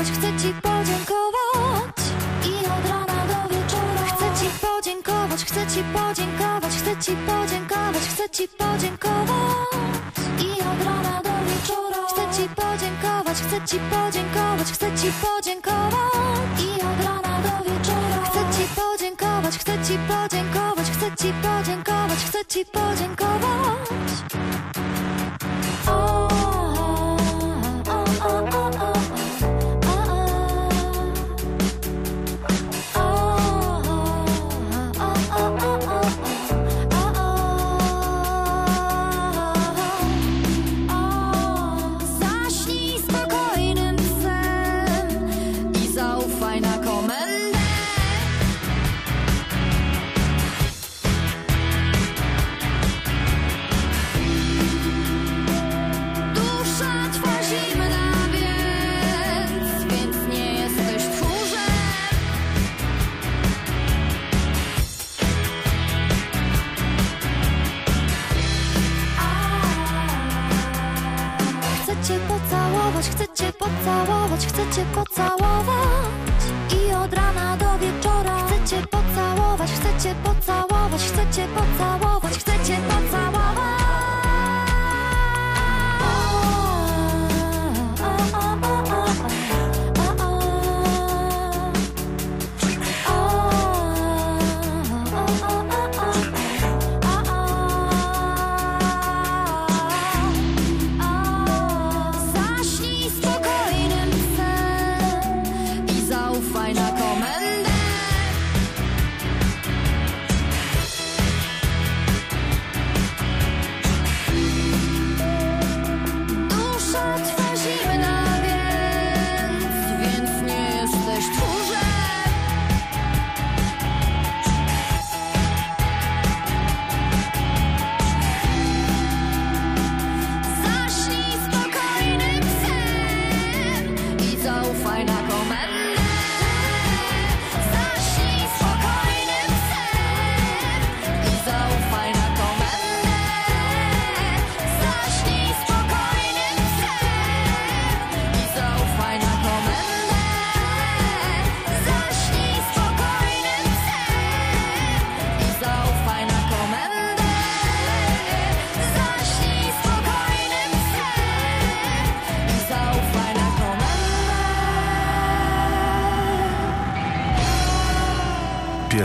podziękować, chcę ci podziękować i od rana do wieczora chcę ci podziękować, chcę ci podziękować, chcę ci podziękować, chcę ci podziękować i od rana do wieczora chcę ci podziękować, chcę ci podziękować, chcę ci podziękować i od rana do wieczora chcę ci podziękować, chcę ci podziękować, chcę ci podziękować, chcę ci podziękować. Chcę cię pocałować, chcę cię pocałować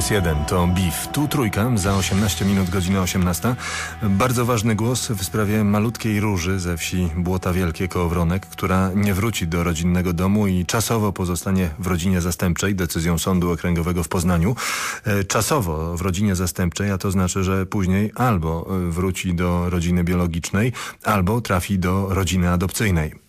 S1 to BIF. Tu trójka za 18 minut, godzina 18. Bardzo ważny głos w sprawie malutkiej róży ze wsi Błota Wielkie Koowronek, która nie wróci do rodzinnego domu i czasowo pozostanie w rodzinie zastępczej decyzją Sądu Okręgowego w Poznaniu. E, czasowo w rodzinie zastępczej, a to znaczy, że później albo e, wróci do rodziny biologicznej, albo trafi do rodziny adopcyjnej.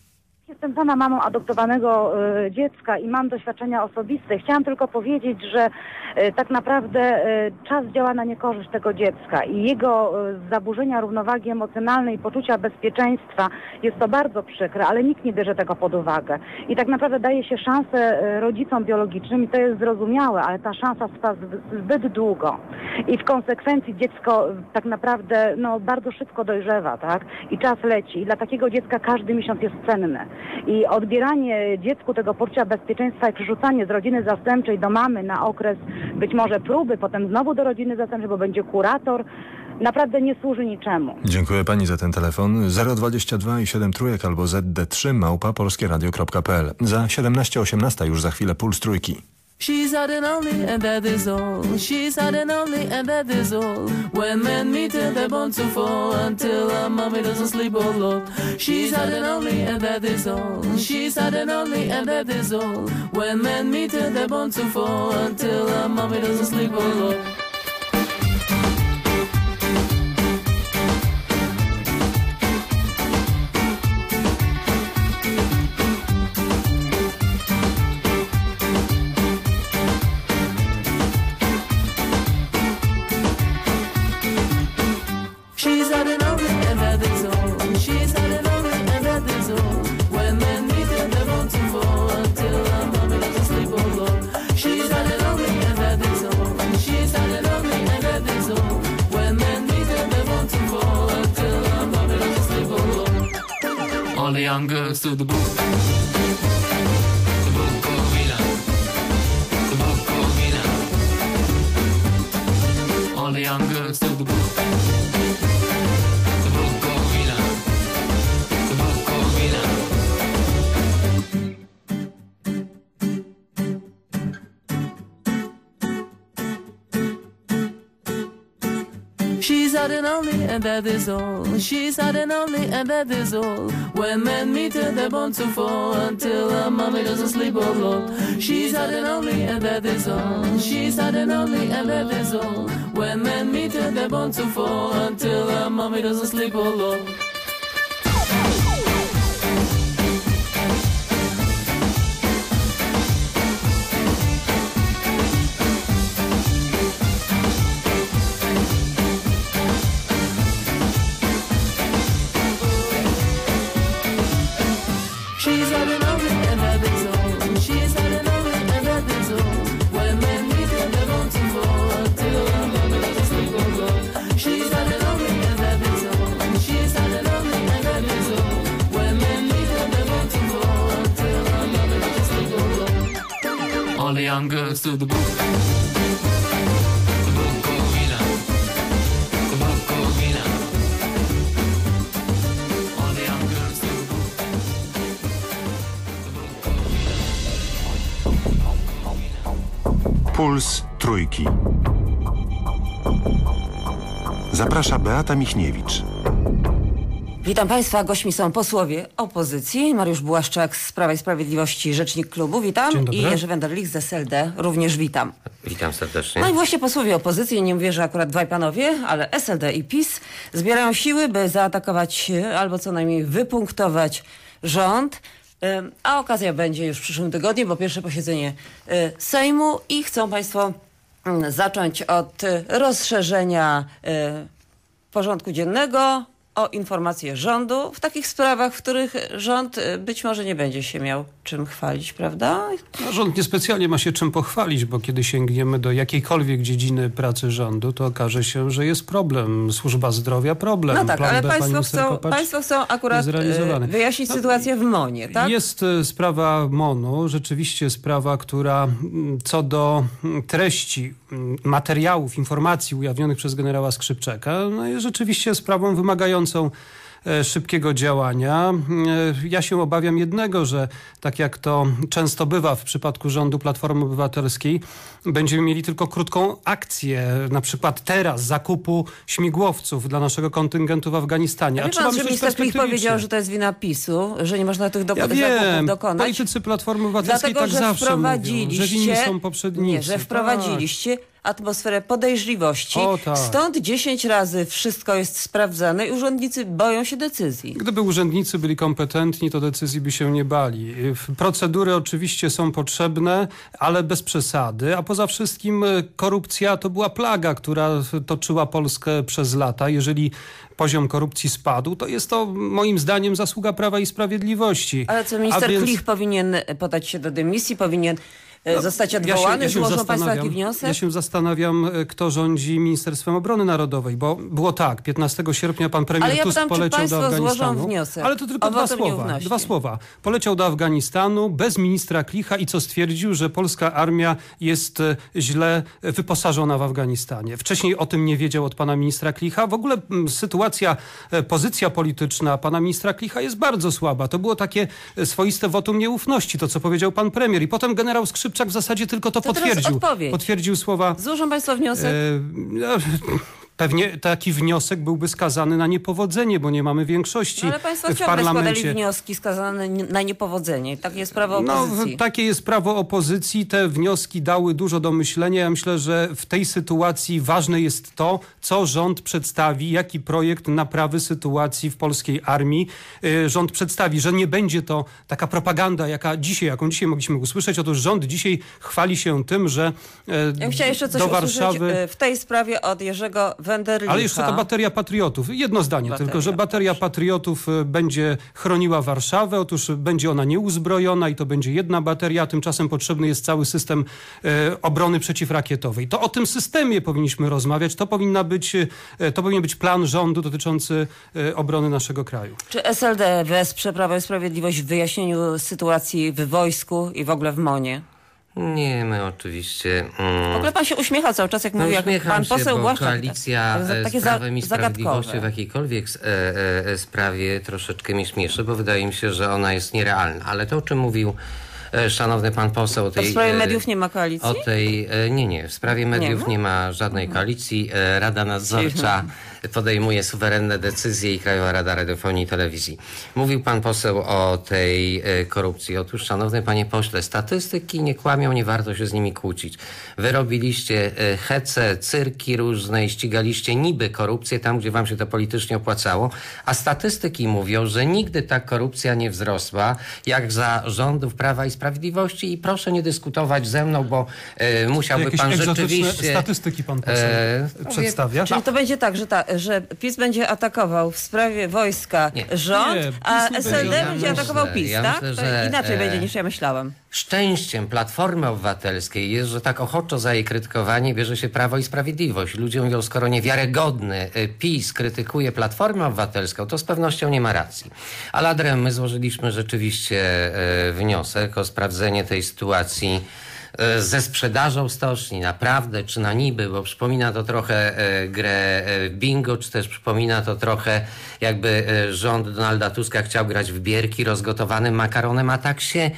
Jestem sama mamą adoptowanego e, dziecka i mam doświadczenia osobiste. Chciałam tylko powiedzieć, że e, tak naprawdę e, czas działa na niekorzyść tego dziecka i jego zaburzenia równowagi emocjonalnej poczucia bezpieczeństwa jest to bardzo przykre, ale nikt nie bierze tego pod uwagę. I tak naprawdę daje się szansę rodzicom biologicznym i to jest zrozumiałe, ale ta szansa trwa zb- zbyt długo. I w konsekwencji dziecko tak naprawdę no, bardzo szybko dojrzewa, tak? I czas leci. I dla takiego dziecka każdy miesiąc jest cenny. I odbieranie dziecku tego poczucia bezpieczeństwa i przerzucanie z rodziny zastępczej do mamy na okres być może próby, potem znowu do rodziny zastępczej, bo będzie kurator, naprawdę nie służy niczemu. Dziękuję pani za ten telefon. 022 i 7 trójek albo ZD3 małpa polskieradio.pl. Za 17.18 już za chwilę puls trójki. She's hot and only, and that is all. She's hot and only, and that is all. When men meet, and they're bound to fall until her mommy doesn't sleep alone. She's hot and only, and that is all. She's hot and only, and that is all. When men meet, and they're bound to fall until her mommy doesn't sleep alone. She's hot and only, and that is all. She's hot and only, and that is all. When men meet her, they're born to fall until her mommy doesn't sleep alone. She's hot and only, and that is all. She's hot and only, and that is all. When men meet her, they're born to fall until her mommy doesn't sleep alone. The young girls to the book. Puls Trójki. Zaprasza Beata Michniewicz. Witam Państwa, gośćmi są posłowie opozycji. Mariusz Błaszczak z Prawa i Sprawiedliwości, rzecznik klubu, witam. I Jerzy Wenderlich z SLD, również witam. Witam serdecznie. No i właśnie posłowie opozycji, nie mówię, że akurat dwaj panowie, ale SLD i PiS zbierają siły, by zaatakować albo co najmniej wypunktować rząd. A okazja będzie już w przyszłym tygodniu, bo pierwsze posiedzenie y, Sejmu i chcą Państwo zacząć od y, rozszerzenia y, porządku dziennego o informacje rządu w takich sprawach, w których rząd y, być może nie będzie się miał czym chwalić, prawda? No, rząd niespecjalnie ma się czym pochwalić, bo kiedy sięgniemy do jakiejkolwiek dziedziny pracy rządu, to okaże się, że jest problem. Służba zdrowia problem. No tak, Plan ale B, państwo chcą, Kopacz państwo chcą akurat y, wyjaśnić No, sytuację w Monie, tak? Jest e, sprawa MONU, rzeczywiście sprawa, która mm, co do mm, treści mm, materiałów, informacji ujawnionych przez generała Skrzypczaka, no jest rzeczywiście sprawą wymagającą e, szybkiego działania. E, Ja się obawiam jednego, że tak jak to często bywa w przypadku rządu Platformy Obywatelskiej, będziemy mieli tylko krótką akcję, na przykład teraz zakupu śmigłowców dla naszego kontyngentu w Afganistanie. Wie pan, że minister perspektywicznie. powiedział, że to jest wina PiSu, że nie można tych doko- Ja zakupów wiem, dokonać. politycy Platformy Obywatelskiej Dlatego, tak że zawsze mówią, że winni są poprzednicy. Nie, że wprowadziliście atmosferę podejrzliwości. O, tak. Stąd 10 razy wszystko jest sprawdzane i urzędnicy boją się decyzji. Gdyby urzędnicy byli kompetentni, to decyzji by się nie bali. Procedury oczywiście są potrzebne, ale bez przesady. A poza wszystkim e, korupcja to była plaga, która toczyła Polskę przez lata. Jeżeli poziom korupcji spadł, to jest to moim zdaniem zasługa Prawa i Sprawiedliwości. Ale co A minister więc- Klich powinien podać się do dymisji, powinien e, zostać Ja się- odwołany? ja się Złożą państwo taki wniosek? Ja się zastanawiam, e, kto rządzi Ministerstwem Obrony Narodowej, bo było tak, 15 sierpnia pan premier Ale ja Tusk pytam, czy poleciał do złożą Afganistanu. wniosek Ale to tylko dwa słowa. nieufności? Dwa słowa. Poleciał do Afganistanu bez ministra Klicha i co stwierdził, że polska armia jest e, źle wyposażona w Afganistanie. Wcześniej o tym nie wiedział od pana ministra Klicha. W ogóle m, sytuacja, e, pozycja polityczna pana ministra Klicha jest bardzo słaba. To było takie swoiste wotum nieufności, to co powiedział pan premier. I potem generał Skrzypczak w zasadzie tylko to, To potwierdził. Potwierdził słowa Złożą państwo wniosek? E, no, Pewnie taki wniosek byłby skazany na niepowodzenie, bo nie mamy większości No, ale państwo w ciągle składali parlamencie. wnioski skazane na niepowodzenie. Takie jest prawo No, opozycji. takie jest prawo opozycji. Te wnioski dały dużo do myślenia. Ja myślę, że w tej sytuacji ważne jest to, co rząd przedstawi, jaki projekt naprawy sytuacji w polskiej armii y, rząd przedstawi, że nie będzie to taka propaganda, jaka dzisiaj, jaką dzisiaj mogliśmy usłyszeć. Otóż rząd dzisiaj chwali się tym, że e, Ja bym chciała jeszcze coś do usłyszeć Warszawy... e, w tej sprawie od Jerzego Wenderlicha. Ale jeszcze ta bateria patriotów. Jedno zdanie Bateria, tylko, że bateria patriotów y, będzie chroniła Warszawę. Otóż będzie ona nieuzbrojona i to będzie jedna bateria, a tymczasem potrzebny jest cały system e, obrony przeciwrakietowej. To o tym systemie powinniśmy rozmawiać. To, powinna być, e, to powinien być plan rządu dotyczący e, obrony naszego kraju. Czy SLD wesprze Prawo i Sprawiedliwość w wyjaśnieniu sytuacji w wojsku i w ogóle w MONie? Nie, my oczywiście... Mm, W ogóle pan się uśmiecha cały czas, jak no mówi, jak pan się, poseł bo Błaszczak. koalicja e, takie z Prawem i Sprawiedliwością w jakiejkolwiek e, e, sprawie troszeczkę mnie śmieszy, bo wydaje mi się, że ona jest nierealna. Ale to, o czym mówił szanowny pan poseł... Tej, w sprawie mediów nie ma koalicji? O tej, nie, nie, w sprawie mediów ma? nie ma żadnej koalicji. Rada Nadzorcza podejmuje suwerenne decyzje i Krajowa Rada Radiofonii i Telewizji. Mówił pan poseł o tej e, korupcji. Otóż, szanowny panie pośle, statystyki nie kłamią, nie warto się z nimi kłócić. Wy robiliście e, hece, cyrki różne i ścigaliście niby korupcję tam, gdzie wam się to politycznie opłacało, a statystyki mówią, że nigdy ta korupcja nie wzrosła, jak za rządów Prawa i Sprawiedliwości i proszę nie dyskutować ze mną, bo e, musiałby Jakieś pan rzeczywiście... statystyki pan poseł E, przedstawia. Czyli to będzie tak, że, ta, że PiS będzie atakował w sprawie wojska Nie. rząd, Nie, a SLD będzie. atakował PiS, ja tak? myślę, że, inaczej e, będzie niż ja myślałam. Szczęściem Platformy Obywatelskiej jest, że tak ochoczo za jej krytykowanie bierze się Prawo i Sprawiedliwość. Ludzie mówią, skoro niewiarygodny y, PiS krytykuje Platformę Obywatelską, to z pewnością nie ma racji. Ale adrem my złożyliśmy rzeczywiście y, wniosek o sprawdzenie tej sytuacji ze sprzedażą stoczni, naprawdę, czy na niby, bo przypomina to trochę e, grę e, bingo, czy też przypomina to trochę jakby e, rząd Donalda Tuska chciał grać w bierki rozgotowanym makaronem, a tak się e,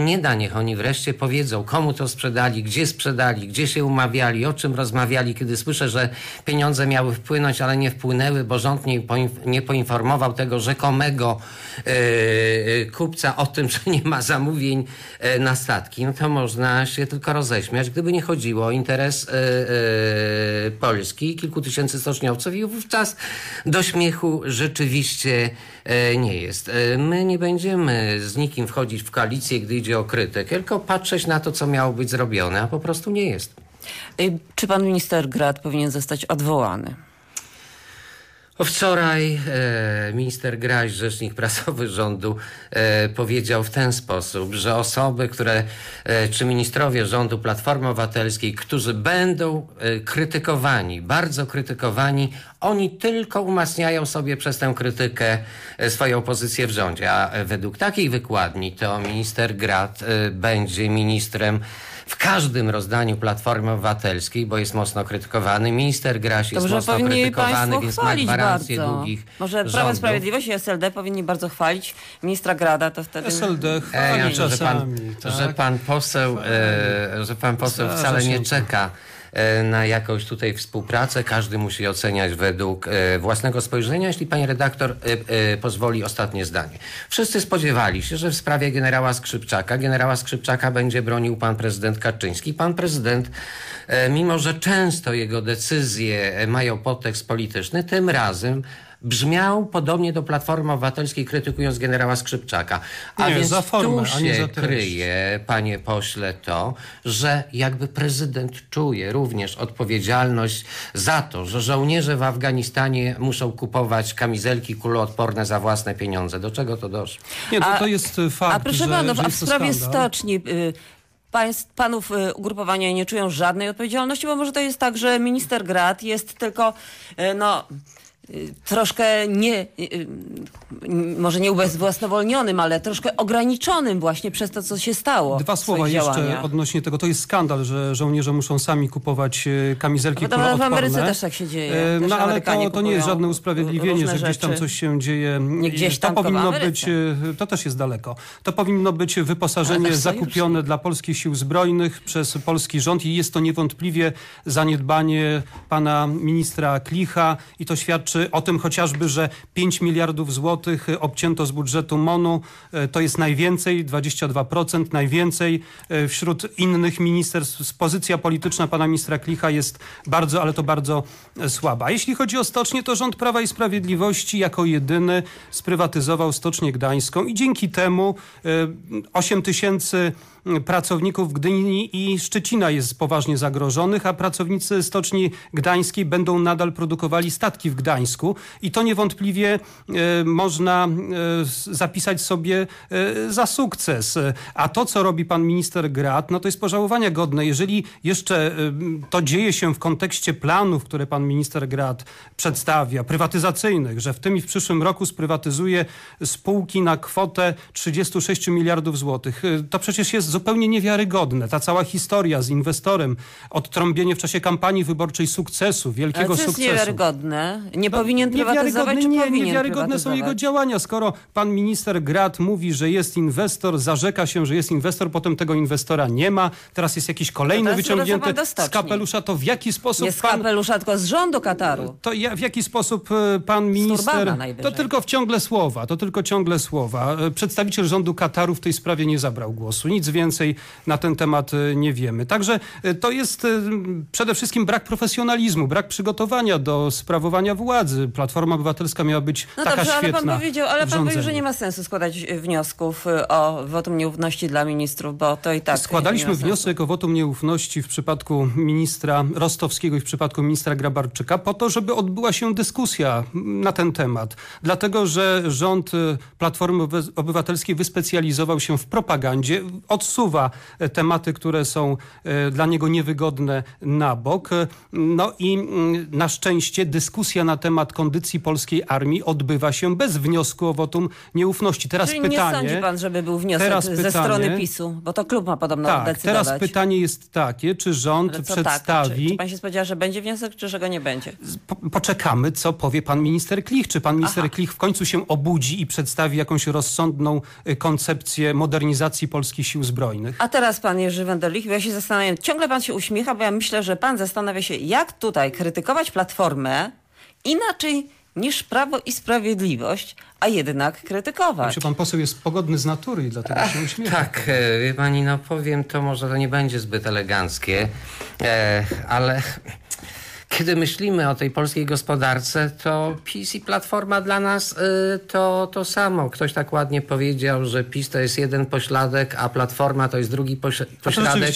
nie da. Niech oni wreszcie powiedzą, komu to sprzedali, gdzie sprzedali, gdzie się umawiali, o czym rozmawiali, kiedy słyszę, że pieniądze miały wpłynąć, ale nie wpłynęły, bo rząd nie, nie poinformował tego rzekomego e, e, kupca o tym, że nie ma zamówień e, na statki, no to można się tylko roześmiać, gdyby nie chodziło o interes e, e, Polski i kilku tysięcy stoczniowców i wówczas do śmiechu rzeczywiście e, nie jest. E, My nie będziemy z nikim wchodzić w koalicję, gdy idzie o krytykę, tylko patrzeć na to, co miało być zrobione, a po prostu nie jest. Y, Czy pan minister Grad powinien zostać odwołany? Wczoraj e, minister Graś, rzecznik prasowy rządu, e, powiedział w ten sposób, że osoby, które, e, czy ministrowie rządu Platformy Obywatelskiej, którzy będą krytykowani, bardzo krytykowani, oni tylko umacniają sobie przez tę krytykę swoją pozycję w rządzie. A według takiej wykładni to minister Grat e, będzie ministrem w każdym rozdaniu Platformy Obywatelskiej, bo jest mocno krytykowany. Minister Graś jest mocno krytykowany, więc ma gwarancję bardzo. długich Może Prawo i rządów. Sprawiedliwość i SLD powinni bardzo chwalić ministra Grada, to wtedy... SLD E, chwali ja myślę, że pan, czasami. tak? że pan poseł, e, że pan poseł wcale nie czeka e, na jakąś tutaj współpracę. Każdy musi oceniać według e, własnego spojrzenia. Jeśli pani redaktor e, e, pozwoli, ostatnie zdanie. Wszyscy spodziewali się, że w sprawie generała Skrzypczaka, generała Skrzypczaka będzie bronił pan prezydent Kaczyński. Pan prezydent, e, mimo że często jego decyzje e, mają podtekst polityczny, tym razem brzmiał podobnie do Platformy Obywatelskiej, krytykując generała Skrzypczaka. A Nie, więc za formę, tu a nie się kryje, panie pośle, to, że jakby prezydent czuje również odpowiedzialność za to, że żołnierze w Afganistanie muszą kupować kamizelki kuloodporne za własne pieniądze. Do czego to doszło? Nie, to, A- to jest y, fakt, A proszę że, panów, że a w sprawie skandal. stoczni y, panów y, ugrupowania nie czują żadnej odpowiedzialności, bo może to jest tak, że minister Grad jest tylko y, no troszkę nie, y, y, może nie ubezwłasnowolnionym, ale troszkę ograniczonym właśnie przez to, co się stało. Dwa słowa jeszcze działaniach. odnośnie tego. To jest skandal, że żołnierze muszą sami kupować e, kamizelki Bo to w. Ameryce też tak się dzieje. Też No ale Amerykanie to, to nie jest żadne usprawiedliwienie, że gdzieś tam coś się dzieje. Nie gdzieś to tam, w powinno być, to też jest daleko. To powinno być wyposażenie zakupione dla polskich sił zbrojnych przez polski rząd i jest to niewątpliwie zaniedbanie pana ministra Klicha i to świadczy o tym chociażby, że 5 miliardów złotych obcięto z budżetu MONU. E, To jest najwięcej, 22%, najwięcej e, wśród innych ministerstw. Pozycja polityczna pana ministra Klicha jest bardzo, ale to bardzo e, słaba. A jeśli chodzi o stocznię, to rząd Prawa i Sprawiedliwości jako jedyny sprywatyzował Stocznię Gdańską i dzięki temu e, 8 tysięcy pracowników Gdyni i Szczecina jest poważnie zagrożonych, a pracownicy Stoczni Gdańskiej będą nadal produkowali statki w Gdańsku i to niewątpliwie e, można e, zapisać sobie e, za sukces. A to, co robi pan minister Grat, no to jest pożałowania godne. Jeżeli jeszcze to dzieje się w kontekście planów, które pan minister Grat przedstawia, prywatyzacyjnych, że w tym i w przyszłym roku sprywatyzuje spółki na kwotę 36 miliardów złotych, to przecież jest zupełnie niewiarygodne. Ta cała historia z inwestorem, odtrąbienie w czasie kampanii wyborczej sukcesu, Ale wielkiego to jest sukcesu. niewiarygodne. Nie No powinien prywatyzować, czy nie, powinien niewiarygodne są jego działania. Skoro pan minister Grat mówi, że jest inwestor, zarzeka się, że jest inwestor, potem tego inwestora nie ma, teraz jest jakiś kolejny teraz wyciągnięty z kapelusza, to w jaki sposób Nie z pan... kapelusza, tylko z rządu Kataru. To ja, w jaki sposób e, pan minister... To tylko w ciągle słowa, to tylko ciągle słowa. E, Przedstawiciel rządu Kataru w tej sprawie nie zabrał głosu. Nic więcej na ten temat e, nie wiemy. Także e, to jest e, przede wszystkim brak profesjonalizmu, brak przygotowania do sprawowania władzy. Platforma Obywatelska miała być No taka dobrze, ale świetna pan powiedział, ale pan powiedział, że nie ma sensu składać y, wniosków y, o wotum nieufności dla ministrów, bo to i tak. Składaliśmy wniosek o wotum nieufności w przypadku ministra Rostowskiego i w przypadku ministra Grabarczyka po to, żeby odbyła się dyskusja na ten temat. Dlatego, że rząd y, Platformy Obywatelskiej wyspecjalizował się w propagandzie, odsuwa e, tematy, które są e, dla niego niewygodne na bok. E, No i mm, na szczęście dyskusja na temat kondycji polskiej armii odbywa się bez wniosku o wotum nieufności. Teraz Czyli pytanie... nie sądzi pan, żeby był wniosek Teraz ze pytanie- strony PiSu, bo to klub ma podobno Tak, decydować. teraz pytanie jest takie, czy rząd co tak? przedstawi... Czy, czy pan się spodziewa, że będzie wniosek, czy że go nie będzie? Po, poczekamy, co powie pan minister Klich. Czy pan minister Aha. Klich w końcu się obudzi i przedstawi jakąś rozsądną koncepcję modernizacji polskich sił zbrojnych? A teraz pan Jerzy Wenderlich, bo ja się zastanawiam, ciągle pan się uśmiecha, bo ja myślę, że pan zastanawia się, jak tutaj krytykować Platformę inaczej niż Prawo i Sprawiedliwość, a jednak krytykować. Myślę, pan poseł jest pogodny z natury i dlatego się uśmiecha. Tak, e, wie pani, no powiem to, może to nie będzie zbyt eleganckie, e, ale kiedy myślimy o tej polskiej gospodarce, to PiS i Platforma dla nas e, to to samo. Ktoś tak ładnie powiedział, że PiS to jest jeden pośladek, a Platforma to jest drugi poś- pośladek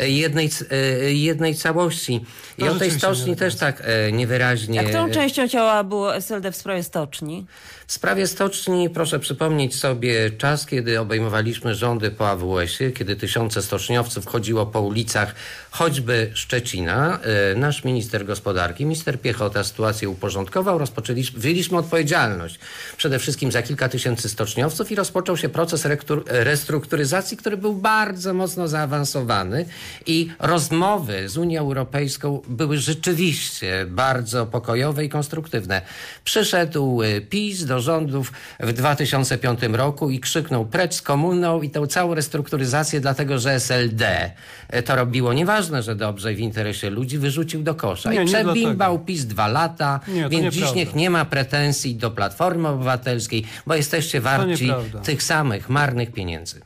e, jednej, e, jednej całości. I To o tej stoczni też tak niewyraźnie... A którą częścią ciała było SLD w sprawie stoczni? W sprawie stoczni proszę przypomnieć sobie czas, kiedy obejmowaliśmy rządy po AWS-ie, kiedy tysiące stoczniowców chodziło po ulicach choćby Szczecina. Nasz minister gospodarki, minister Piechota sytuację uporządkował, rozpoczęliśmy, odpowiedzialność. Przede wszystkim za kilka tysięcy stoczniowców i rozpoczął się proces restrukturyzacji, który był bardzo mocno zaawansowany i rozmowy z Unią Europejską były rzeczywiście bardzo pokojowe i konstruktywne. Przyszedł e, PiS do rządów w 2005 roku i krzyknął precz z komuną i tę całą restrukturyzację, dlatego że SLD e, to robiło. Nieważne, że dobrze w interesie ludzi, wyrzucił do kosza. Nie, nie I przebimbał. PiS dwa lata, Nie, więc dziś niech nie ma pretensji do Platformy Obywatelskiej, bo jesteście warci tych samych marnych pieniędzy.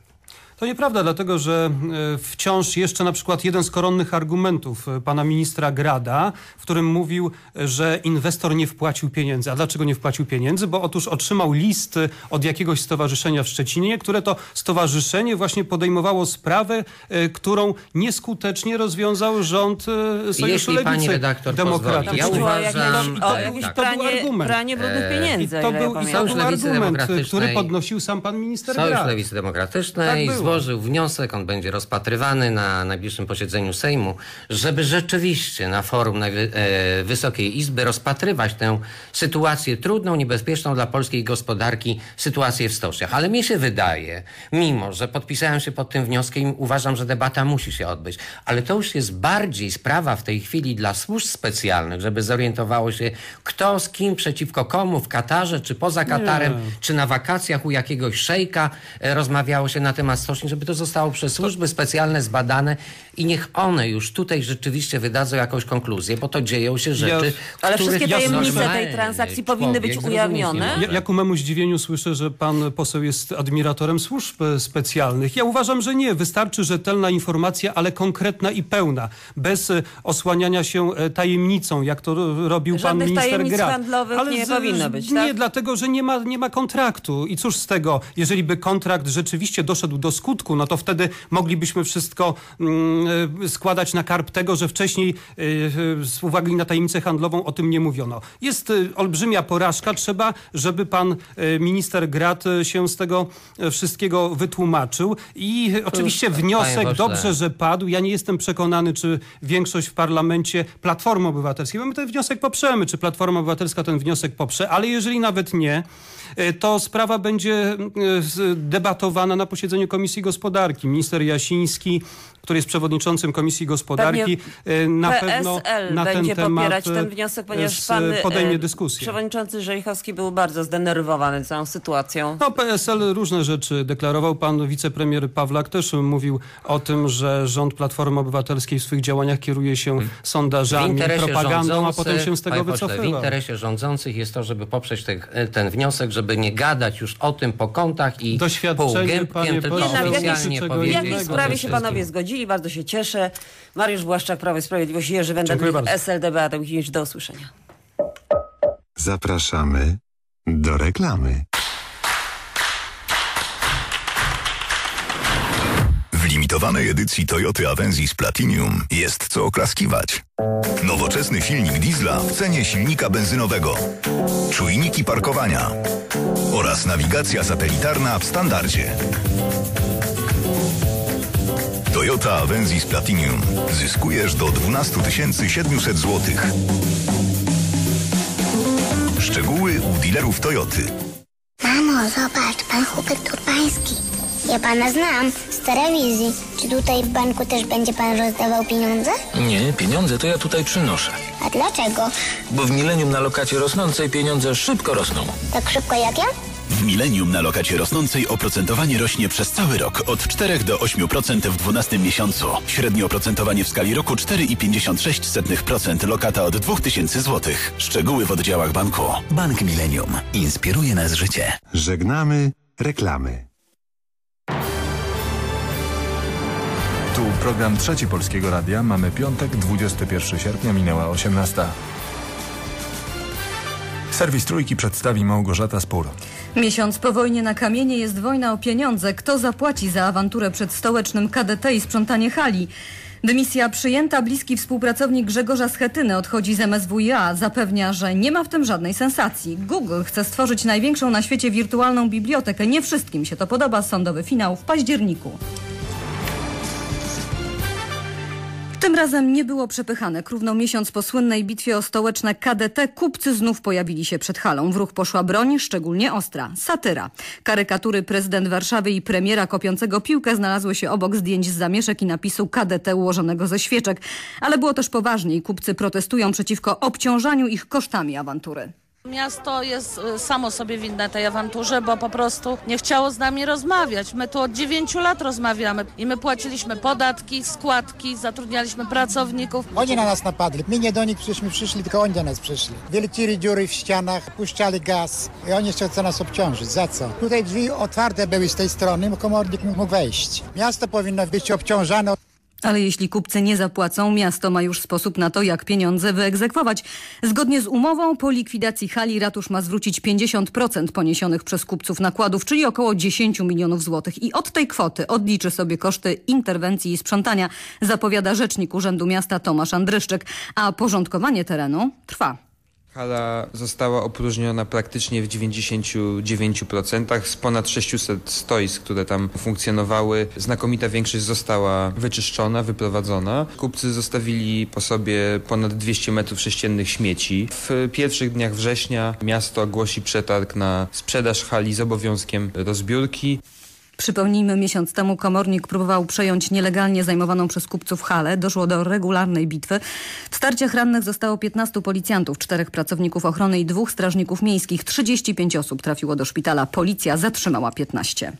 To nieprawda, dlatego że e, wciąż jeszcze na przykład jeden z koronnych argumentów e, pana ministra Grada, w którym mówił, że inwestor nie wpłacił pieniędzy. A dlaczego nie wpłacił pieniędzy? Bo otóż otrzymał list e, od jakiegoś stowarzyszenia w Szczecinie, które to stowarzyszenie właśnie podejmowało sprawę, którą nieskutecznie rozwiązał rząd Sojuszu Jeśli Lewicy pani redaktor Demokratycznej. pozwoli, ja uważam- tak, tak. To był pranie, argument. pranie brudnych I pieniędzy, to był, ja i to był Sojusz argument, który podnosił sam pan minister Sojusz Grad. Lewicy Demokratycznej Tak było. Złożył wniosek, on będzie rozpatrywany na najbliższym posiedzeniu Sejmu, żeby rzeczywiście na forum e, Wysokiej Izby rozpatrywać tę sytuację trudną, niebezpieczną dla polskiej gospodarki, sytuację w stoczniach. Ale mi się wydaje, mimo że podpisałem się pod tym wnioskiem, uważam, że debata musi się odbyć, ale to już jest bardziej sprawa w tej chwili dla służb specjalnych, żeby zorientowało się, kto z kim przeciwko komu w Katarze, czy poza Katarem, czy na wakacjach u jakiegoś szejka e, rozmawiało się na temat stoczni, żeby to zostało przez służby specjalne zbadane i niech one już tutaj rzeczywiście wydadzą jakąś konkluzję, bo to dzieją się rzeczy, Ale których wszystkie tajemnice tej transakcji powinny być nie ujawnione? Ja, ja ku memu zdziwieniu słyszę, że pan poseł jest admiratorem służb e, specjalnych. Ja uważam, że nie. Wystarczy rzetelna informacja, ale konkretna i pełna. Bez e, osłaniania się e, tajemnicą, jak to ro- robił Żadnych pan minister tajemnic Grad. handlowych nie powinno być, Nie, tak? dlatego, że nie ma, nie ma kontraktu. I cóż z tego, jeżeli by kontrakt rzeczywiście doszedł do skutku, no to wtedy moglibyśmy wszystko mm, e, składać na karb tego, że wcześniej e, z uwagi na tajemnicę handlową o tym nie mówiono. Jest e, olbrzymia porażka. Trzeba, żeby pan minister Grad e, się z tego wszystkiego wytłumaczył. I oczywiście wniosek dobrze, że padł. Ja nie jestem przekonany, czy większość w parlamencie Platformy Obywatelskiej, bo my ten wniosek poprzemy, czy Platforma Obywatelska ten wniosek poprze, ale jeżeli nawet nie, to sprawa będzie e, debatowana na posiedzeniu Komisji Gospodarki. Minister Jasiński który jest przewodniczącym Komisji Gospodarki, Pewnie e, na PSL pewno na będzie ten temat popierać e, ten wniosek, ponieważ pan podejmie e, dyskusję. przewodniczący Żejchowski był bardzo zdenerwowany całą sytuacją. No, PSL różne rzeczy deklarował. Pan wicepremier Pawlak też mówił o tym, że rząd Platformy Obywatelskiej w swoich działaniach kieruje się W sondażami, propagandą, a potem się z tego wycofywał. W interesie rządzących jest to, żeby poprzeć te, ten wniosek, żeby nie gadać już o tym po kątach i półgębkiem, tylko pośle, oficjalnie W powiedzieć. innego. jakiej sprawie się panowie zgodzili? Bardzo się cieszę. Mariusz Błaszczak, Prawo i Sprawiedliwość, Jerzy Wendel. SLD, Beata Michniewicz. Do usłyszenia. Zapraszamy do reklamy. Limitowanej edycji Toyota Avensis Platinum jest co oklaskiwać. Nowoczesny silnik diesla w cenie silnika benzynowego. Czujniki parkowania oraz nawigacja satelitarna w standardzie. Toyota Avensis Platinum. Zyskujesz do 12 700 zł. Szczegóły u dealerów Toyoty. Mamo, zobacz, pan Hubert Urbański. Ja pana znam z telewizji. Czy tutaj w banku też będzie pan rozdawał pieniądze? Nie, pieniądze to ja tutaj przynoszę. A dlaczego? Bo w milenium na lokacie rosnącej pieniądze szybko rosną. Tak szybko jak ja? W Millennium na lokacie rosnącej oprocentowanie rośnie przez cały rok od 4 do 8% w 12 miesiącu. Średnie oprocentowanie w skali roku 4,56% lokata od 2000 zł. Szczegóły w oddziałach banku. Bank Millennium. Inspiruje nas życie. Żegnamy reklamy. Tu program Trzeci Polskiego Radia. Mamy piątek, 21 sierpnia, minęła 18. Serwis Trójki przedstawi Małgorzata Spór. Miesiąc po wojnie na kamienie jest wojna o pieniądze. Kto zapłaci za awanturę przed stołecznym KDT i sprzątanie hali? Dymisja przyjęta, bliski współpracownik Grzegorza Schetyny odchodzi z MSWiA. Zapewnia, że nie ma w tym żadnej sensacji. Google chce stworzyć największą na świecie wirtualną bibliotekę. Nie wszystkim się to podoba. Sądowy finał w październiku. Tym razem nie było przepychanek. Równo miesiąc po słynnej bitwie o stołeczne KDT kupcy znów pojawili się przed halą. W ruch poszła broń, szczególnie ostra. Satyra. Karykatury prezydent Warszawy i premiera kopiącego piłkę znalazły się obok zdjęć z zamieszek i napisu KDT ułożonego ze świeczek. Ale było też poważniej. Kupcy protestują przeciwko obciążaniu ich kosztami awantury. Miasto jest y, samo sobie winne tej awanturze, bo po prostu nie chciało z nami rozmawiać. My tu od 9 lat rozmawiamy i my płaciliśmy podatki, składki, zatrudnialiśmy pracowników. Oni na nas napadli. My nie do nich przyszliśmy, przyszli, tylko oni do nas przyszli. Wielcili dziury w ścianach, puszczali gaz i oni chcą nas obciążyć. Za co? Tutaj drzwi otwarte były z tej strony, komornik mógł wejść. Miasto powinno być obciążane. Ale jeśli kupcy nie zapłacą, miasto ma już sposób na to, jak pieniądze wyegzekwować. Zgodnie z umową po likwidacji hali ratusz ma zwrócić 50% poniesionych przez kupców nakładów, czyli około 10 milionów złotych. I od tej kwoty odliczy sobie koszty interwencji i sprzątania, zapowiada rzecznik Urzędu Miasta Tomasz Andryszczyk. A porządkowanie terenu trwa. Hala została opróżniona praktycznie w 99% z ponad 600 stoisk, które tam funkcjonowały. Znakomita większość została wyczyszczona, wyprowadzona. Kupcy zostawili po sobie ponad 200 metrów sześciennych śmieci. W pierwszych dniach września miasto ogłosi przetarg na sprzedaż hali z obowiązkiem rozbiórki. Przypomnijmy, miesiąc temu komornik próbował przejąć nielegalnie zajmowaną przez kupców halę. Doszło do regularnej bitwy. W starciach rannych zostało 15 policjantów, czterech pracowników ochrony i dwóch strażników miejskich. 35 osób trafiło do szpitala. Policja zatrzymała 15.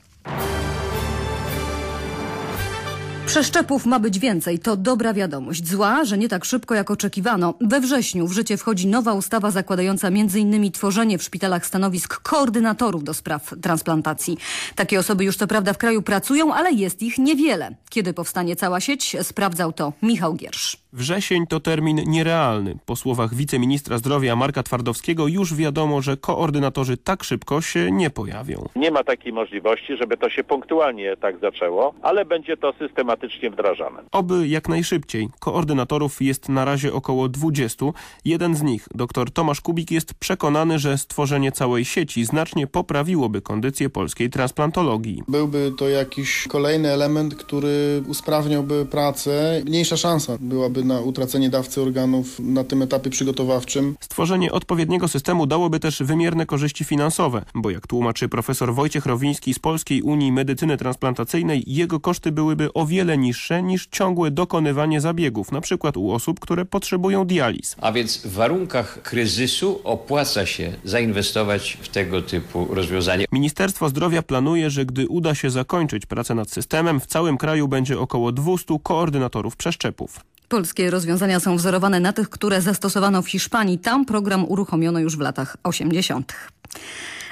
Przeszczepów ma być więcej. To dobra wiadomość. Zła, że nie tak szybko jak oczekiwano. We wrześniu w życie wchodzi nowa ustawa zakładająca m.in. tworzenie w szpitalach stanowisk koordynatorów do spraw transplantacji. Takie osoby już co prawda w kraju pracują, ale jest ich niewiele. Kiedy powstanie cała sieć, sprawdzał to Michał Giersz. Wrzesień to termin nierealny. Po słowach wiceministra zdrowia Marka Twardowskiego już wiadomo, że koordynatorzy tak szybko się nie pojawią. Nie ma takiej możliwości, żeby to się punktualnie tak zaczęło, ale będzie to systematycznie wdrażane. Oby jak najszybciej. Koordynatorów jest na razie około 20. Jeden z nich, dr Tomasz Kubik, jest przekonany, że stworzenie całej sieci znacznie poprawiłoby kondycję polskiej transplantologii. Byłby to jakiś kolejny element, który usprawniałby pracę. Mniejsza szansa byłaby na utracenie dawcy organów na tym etapie przygotowawczym. Stworzenie odpowiedniego systemu dałoby też wymierne korzyści finansowe, bo jak tłumaczy profesor Wojciech Rowiński z Polskiej Unii Medycyny Transplantacyjnej, jego koszty byłyby o wiele niższe niż ciągłe dokonywanie zabiegów, na przykład u osób, które potrzebują dializ. A więc w warunkach kryzysu opłaca się zainwestować w tego typu rozwiązanie. Ministerstwo Zdrowia planuje, że gdy uda się zakończyć pracę nad systemem, w całym kraju będzie około 200 koordynatorów przeszczepów. Polskie rozwiązania są wzorowane na tych, które zastosowano w Hiszpanii. Tam program uruchomiono już w latach 80.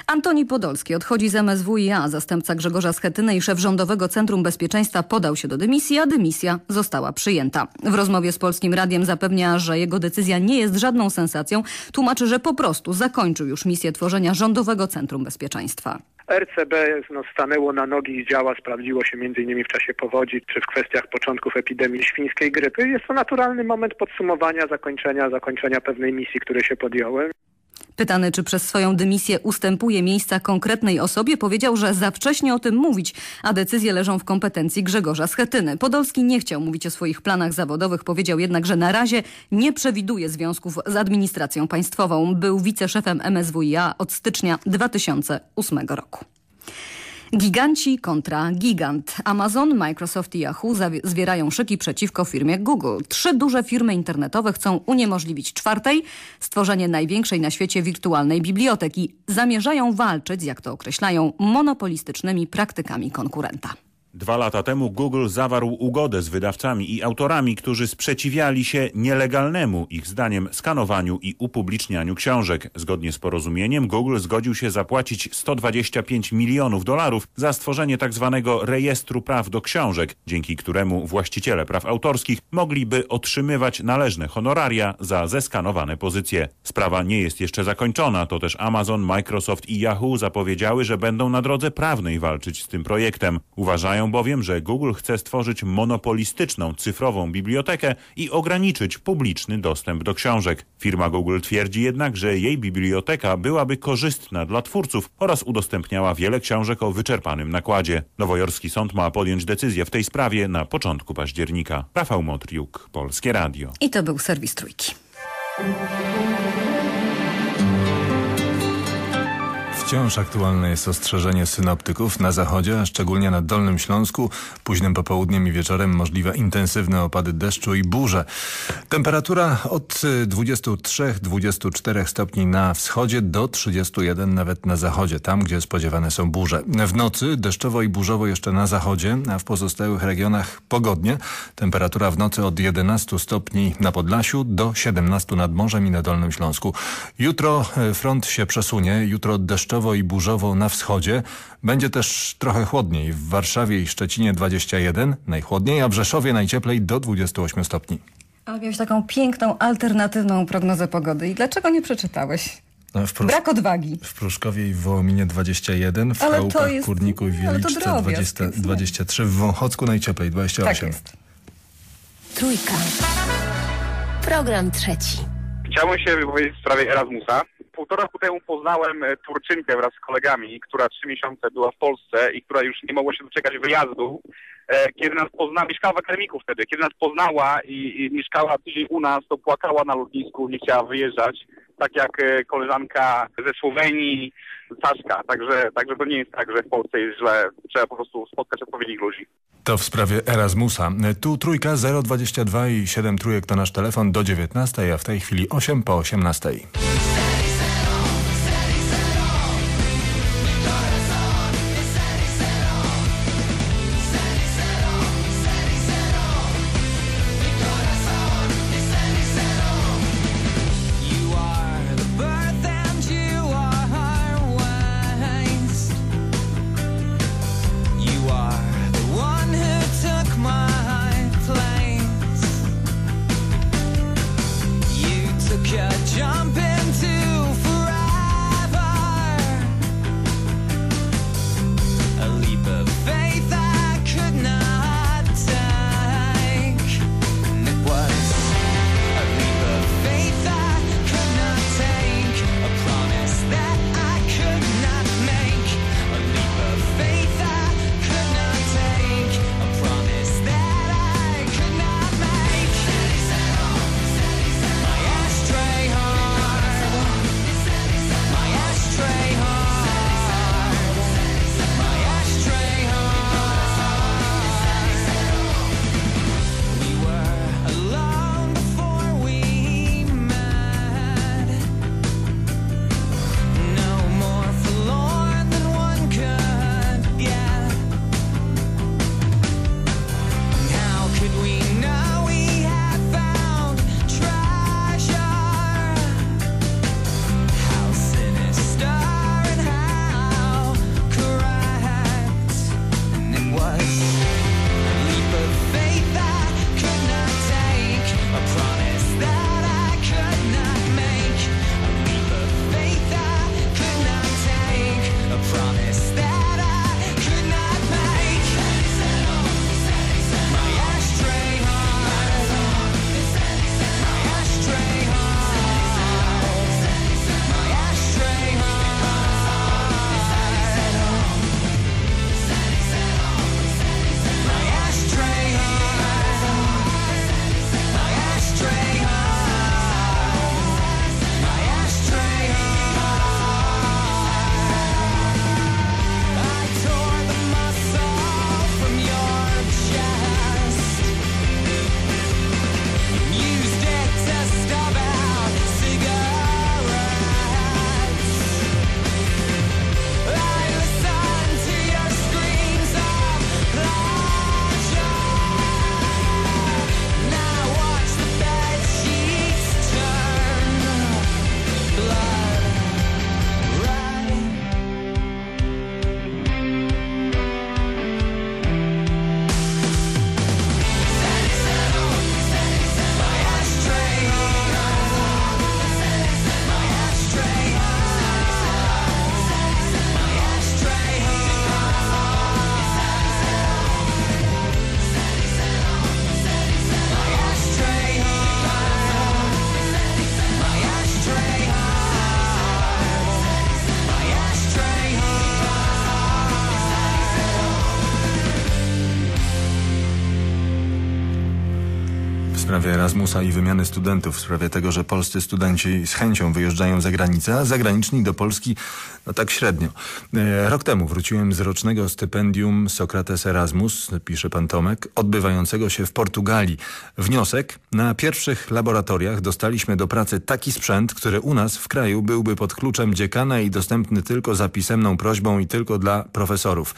Antoni Podolski odchodzi z MSWiA. Zastępca Grzegorza Schetyny i szef Rządowego Centrum Bezpieczeństwa podał się do dymisji, a dymisja została przyjęta. W rozmowie z Polskim Radiem zapewnia, że jego decyzja nie jest żadną sensacją. Tłumaczy, że po prostu zakończył już misję tworzenia Rządowego Centrum Bezpieczeństwa. RCB no, stanęło na nogi i działa, sprawdziło się m.in. w czasie powodzi czy w kwestiach początków epidemii świńskiej grypy. Jest to naturalny moment podsumowania, zakończenia, zakończenia pewnej misji, której się podjąłem. Pytany, czy przez swoją dymisję ustępuje miejsca konkretnej osobie, powiedział, że za wcześnie o tym mówić, a decyzje leżą w kompetencji Grzegorza Schetyny. Podolski nie chciał mówić o swoich planach zawodowych, powiedział jednak, że na razie nie przewiduje związków z administracją państwową. Był wiceszefem MSWiA od stycznia 2008 roku. Giganci kontra gigant. Amazon, Microsoft i Yahoo zwierają szyki przeciwko firmie Google. Trzy duże firmy internetowe chcą uniemożliwić czwartej stworzenie największej na świecie wirtualnej biblioteki. Zamierzają walczyć, jak to określają, monopolistycznymi praktykami konkurenta. Dwa lata temu Google zawarł ugodę z wydawcami i autorami, którzy sprzeciwiali się nielegalnemu, ich zdaniem, skanowaniu i upublicznianiu książek. Zgodnie z porozumieniem Google zgodził się zapłacić 125 milionów dolarów za stworzenie tzw. Tak rejestru praw do książek, dzięki któremu właściciele praw autorskich mogliby otrzymywać należne honoraria za zeskanowane pozycje. Sprawa nie jest jeszcze zakończona, to też Amazon, Microsoft i Yahoo zapowiedziały, że będą na drodze prawnej walczyć z tym projektem. Uważają bowiem, że Google chce stworzyć monopolistyczną cyfrową bibliotekę i ograniczyć publiczny dostęp do książek. Firma Google twierdzi jednak, że jej biblioteka byłaby korzystna dla twórców oraz udostępniała wiele książek o wyczerpanym nakładzie. Nowojorski sąd ma podjąć decyzję w tej sprawie na początku października. Rafał Motriuk, Polskie Radio. I to był serwis Trójki. Wciąż aktualne jest ostrzeżenie synoptyków na zachodzie, a szczególnie na Dolnym Śląsku. Późnym popołudniem i wieczorem możliwe intensywne opady deszczu i burze. Temperatura od 23-24 stopni na wschodzie do 31 nawet na zachodzie, tam gdzie spodziewane są burze. W nocy deszczowo i burzowo jeszcze na zachodzie, a w pozostałych regionach pogodnie. Temperatura w nocy od 11 stopni na Podlasiu do 17 nad morzem i na Dolnym Śląsku. Jutro e, front się przesunie, jutro deszczowo deszczowo i burzowo na wschodzie. Będzie też trochę chłodniej. W Warszawie i Szczecinie 21, najchłodniej, a w Rzeszowie najcieplej do 28 stopni. A miałeś taką piękną, alternatywną prognozę pogody. I dlaczego nie przeczytałeś? No, Prusz... Brak odwagi. W Pruszkowie i w Wołominie 21, w ale Chałupach, jest... Kurniku i Wieliczce 20, 23, w Wąchocku najcieplej 28. Tak jest. Trójka. Program trzeci. Chciałbym się wypowiedzieć w sprawie Erasmusa półtora roku temu poznałem e, Turczynkę wraz z kolegami, która trzy miesiące była w Polsce i która już nie mogła się doczekać wyjazdu. E, kiedy nas poznała, mieszkała w akademiku wtedy, kiedy nas poznała i, i mieszkała tydzień u nas, to płakała na lotnisku, nie chciała wyjeżdżać, tak jak e, koleżanka ze Słowenii, Saszka. Także, także to nie jest tak, że w Polsce jest źle. Trzeba po prostu spotkać odpowiednich ludzi. To w sprawie Erasmusa. Tu trójka 022 i 7 trójek to nasz telefon do 19, a w tej chwili 8 po 18. sprawie Erasmusa i wymiany studentów, w sprawie tego, że polscy studenci z chęcią wyjeżdżają za granicę, a zagraniczni do Polski no tak średnio. E, Rok temu wróciłem z rocznego stypendium Sokrates Erasmus, pisze pan Tomek, odbywającego się w Portugalii. Wniosek, na pierwszych laboratoriach dostaliśmy do pracy taki sprzęt, który u nas w kraju byłby pod kluczem dziekana i dostępny tylko za pisemną prośbą i tylko dla profesorów.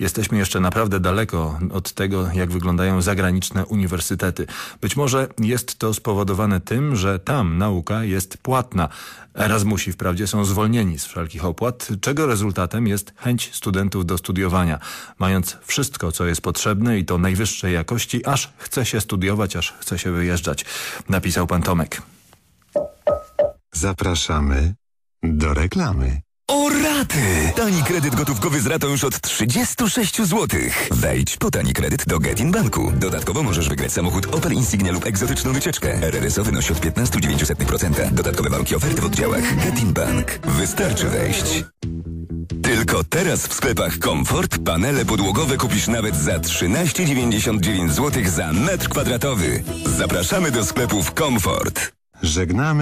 Jesteśmy jeszcze naprawdę daleko od tego, jak wyglądają zagraniczne uniwersytety. Być może jest to spowodowane tym, że tam nauka jest płatna. Erasmusi wprawdzie są zwolnieni z wszelkich opłat, czego rezultatem jest chęć studentów do studiowania. Mając wszystko, co jest potrzebne i to najwyższej jakości, aż chce się studiować, aż chce się wyjeżdżać. Napisał pan Tomek. Zapraszamy do reklamy. O rady! Tani kredyt gotówkowy z ratą już od 36 zł. Wejdź po tani kredyt do Getin Banku. Dodatkowo możesz wygrać samochód Opel Insignia lub egzotyczną wycieczkę. RRSO wynosi od 15,9%. Dodatkowe warunki oferty w oddziałach Getin Bank. Wystarczy wejść. Tylko teraz w sklepach Komfort panele podłogowe kupisz nawet za 13,99 zł za metr kwadratowy. Zapraszamy do sklepów Komfort. Żegnamy